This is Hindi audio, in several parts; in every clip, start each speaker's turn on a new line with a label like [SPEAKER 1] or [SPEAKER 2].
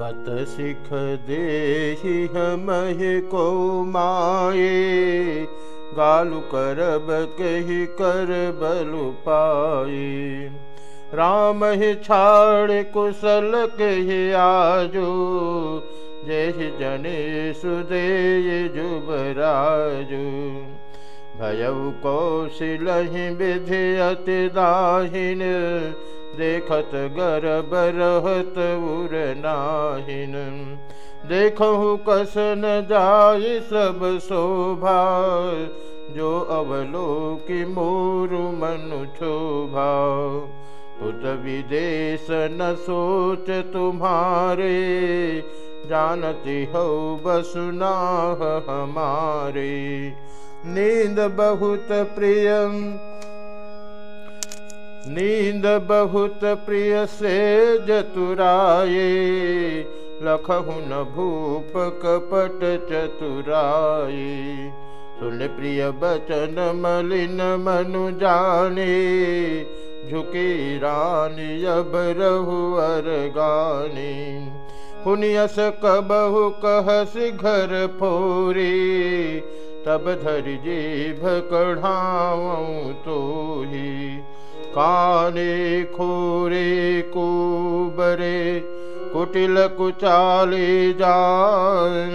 [SPEAKER 1] कत सिख देहि हमहि को माये। गालु करब कही कर बलु पाए राम ही छाड़ कुशल कही आजो। जने सुदे जुबराजु। भयउ कौशिलहि विधि अति दाहिन देखत गर्भ रहत उर नाहिन। देखहु कस न जाय सब शोभा, जो अवलोकि मोरु मनु शोभा पुत विदेश न सोच तुम्हारे, जानती हो बसुनाह हमारे। नींद बहुत प्रियम नींद बहुत प्रिय से जतुराए लखहु न भूप कपट चतुराए सुन प्रिय बचन मलिन मनु जाने, झुकी रानी अब रहु अर गाने। पुनियस कबहु कहस घर फोरी, तब धर जीभ कढ़ाऊँ तो ही काने खोरे कुबरे कुटिल कुचाले जान।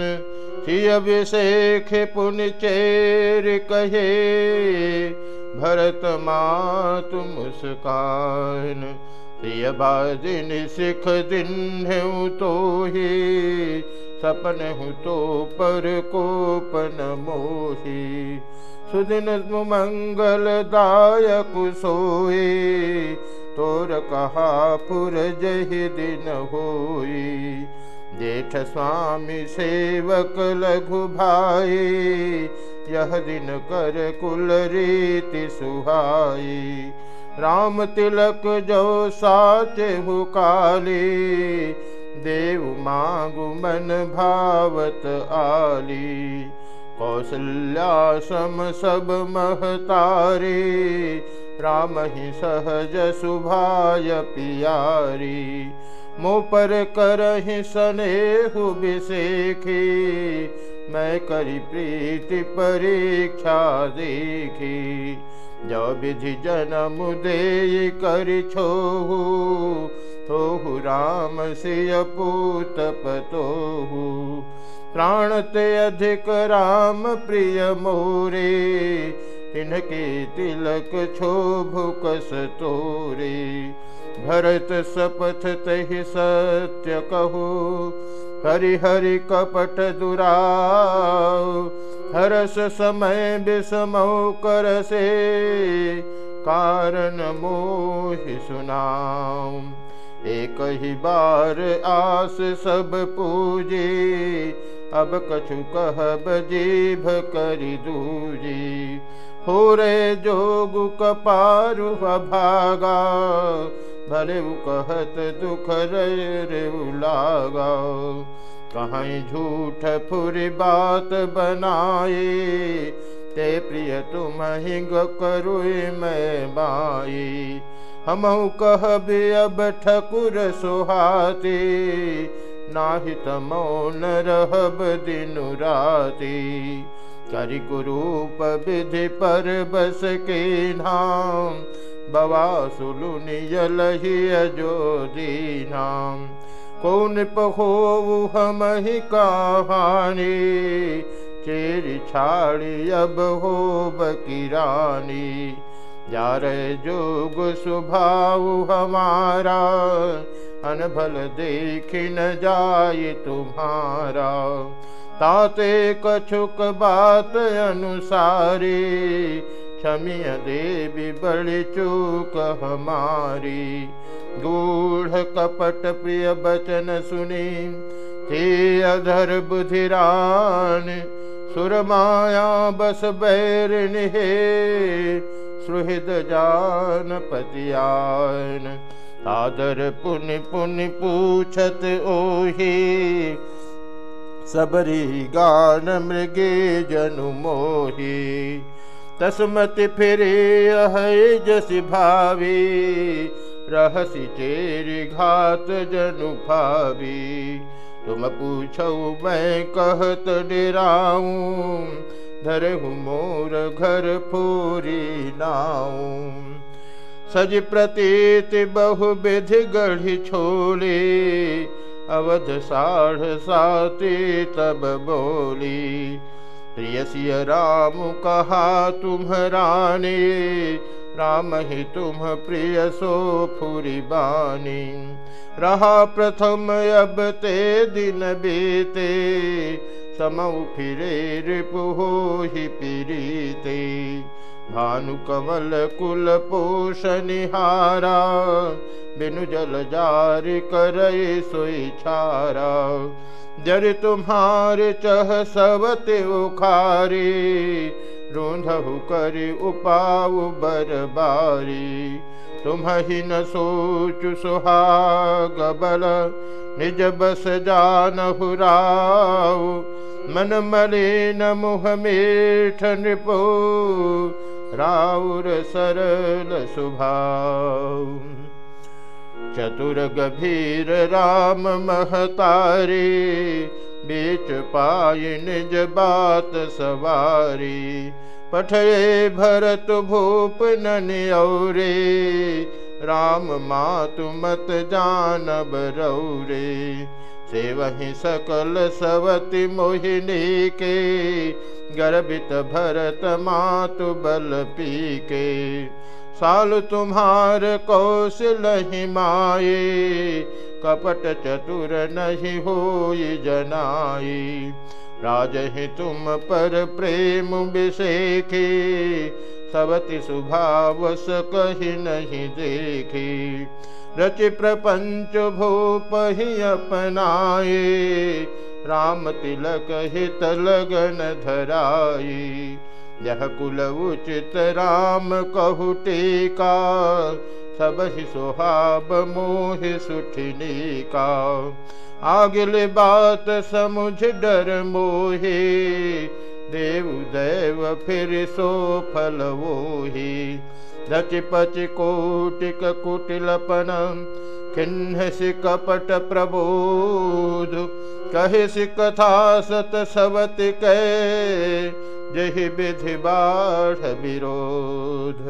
[SPEAKER 1] सिय अभिषेक पुन चेर कहे भरत मात मुस्कान। प्रिय बाजिन सिख दिन तो ही सपन तो पर कोपन मोही। सुदिन मंगल दायक सोए तोर कहा पुर जहि दिन होई। जेठ स्वामी सेवक लघु भाई, यह दिन कर कुल रीति सुहाई। राम तिलक जो साच हु काली देव मांगु मन भावत आली कौशल्या सम सब महतारी, राम ही सहज सुभाय पियारी। मो पर करहि सनेहु विषेखी मैं करी प्रीति परीक्षा देखी। जो विधि जन्म दे कर छोहु तो राम से अपूत पतोहू प्राण ते अधिक राम प्रिय मोरे तिनके तिलक भुकस तोरे। भरत सपथ तहि सत्य कहो हरि हरि कपट दुरा हरस समय विषमौ कर से कारण मोहि सुनाऊ एक ही बार आस सब पूजे, अब कछु कहब जीभ करी दूजी। हो रे जोग कपारु भागा, भले कहत दुख रे लागा। कहीं झूठ फुरी बात बनाए, ते प्रिय तुम हिंग करु मैं बाई हम कहब अब ठकुर सुहाती नाहित मौन रहब दिन राती। करि कुरूप विधि पर बस के नाम बवा सुलुनियल जो दीनाम कौन पहो हम ही कहानी चेरी छाड़ी अब हो बकीरानी जा रहे जोग स्वभाव हमारा, अनभल देख न जाय तुम्हारा। ताते कछुक बात अनुसारी, क्षमिय देवी बड़ी चूक हमारी। गूढ़ कपट प्रिय बचन सुनी थे अधर बुधिरान, सुरमाया बस बैर हे सुहृद जान पतियान आदर पुनि पुनि पूछत ओही। सबरी गान मृगे जनु मोही। तस्मत फिरे अह जस भावी। रहसी चेरी घात जनु भावी। तुम पूछो मैं कहत डेराऊं धरहु मोर घर पूरी नाऊं सज प्रतीत बहु विधि गढ़ी छोले। अवध साढ़ साते तब बोली। प्रियसिय राम कहा तुम्हराने राम ही तुम प्रिय सो फुरी बानी। रहा प्रथम अब ते दिन बीते समऊ फिरे रिपु ही पीरीते कुल पोषनिहारा बिनु जल जार कर सोई छारा। जर तुम्हारे चह सवत उखारी, रूंधहु कर उपाऊ बरबारी। तुम ही न सोच सुहाग बल, निज बस जान हुराऊ मन मलिन मुह मीठ नृपो राउर सरल सुभाव चतुर गभीर राम महतारी बीच पाई निज बात सवारी पठे भरत भूप नौरे राम मातु मत जान बरौरे से वही सकल सवति मोहिनी के, गर्भित भरत मातु बल पी के साल तुम्हार कौशल माए कपट चतुर नहीं हो जनाई। राज ही तुम पर प्रेम विषेखे सवति सुभावस कही नहीं देखी। रचि प्रपंच भूप ही अपनाए राम तिलक हित लगन धराई यह कुल उचित राम कहु टीका। सब ही सुहाब मोह सुठनी का आगिल बात समुझ डर मोहे। देव देव, फिर सो फल वो ही रच पच कोटिक कुटिलपन खिन्न सि कपट प्रबोध। कहे सि कथा सत सवत कह जहि विधि बाढ़ विरोध।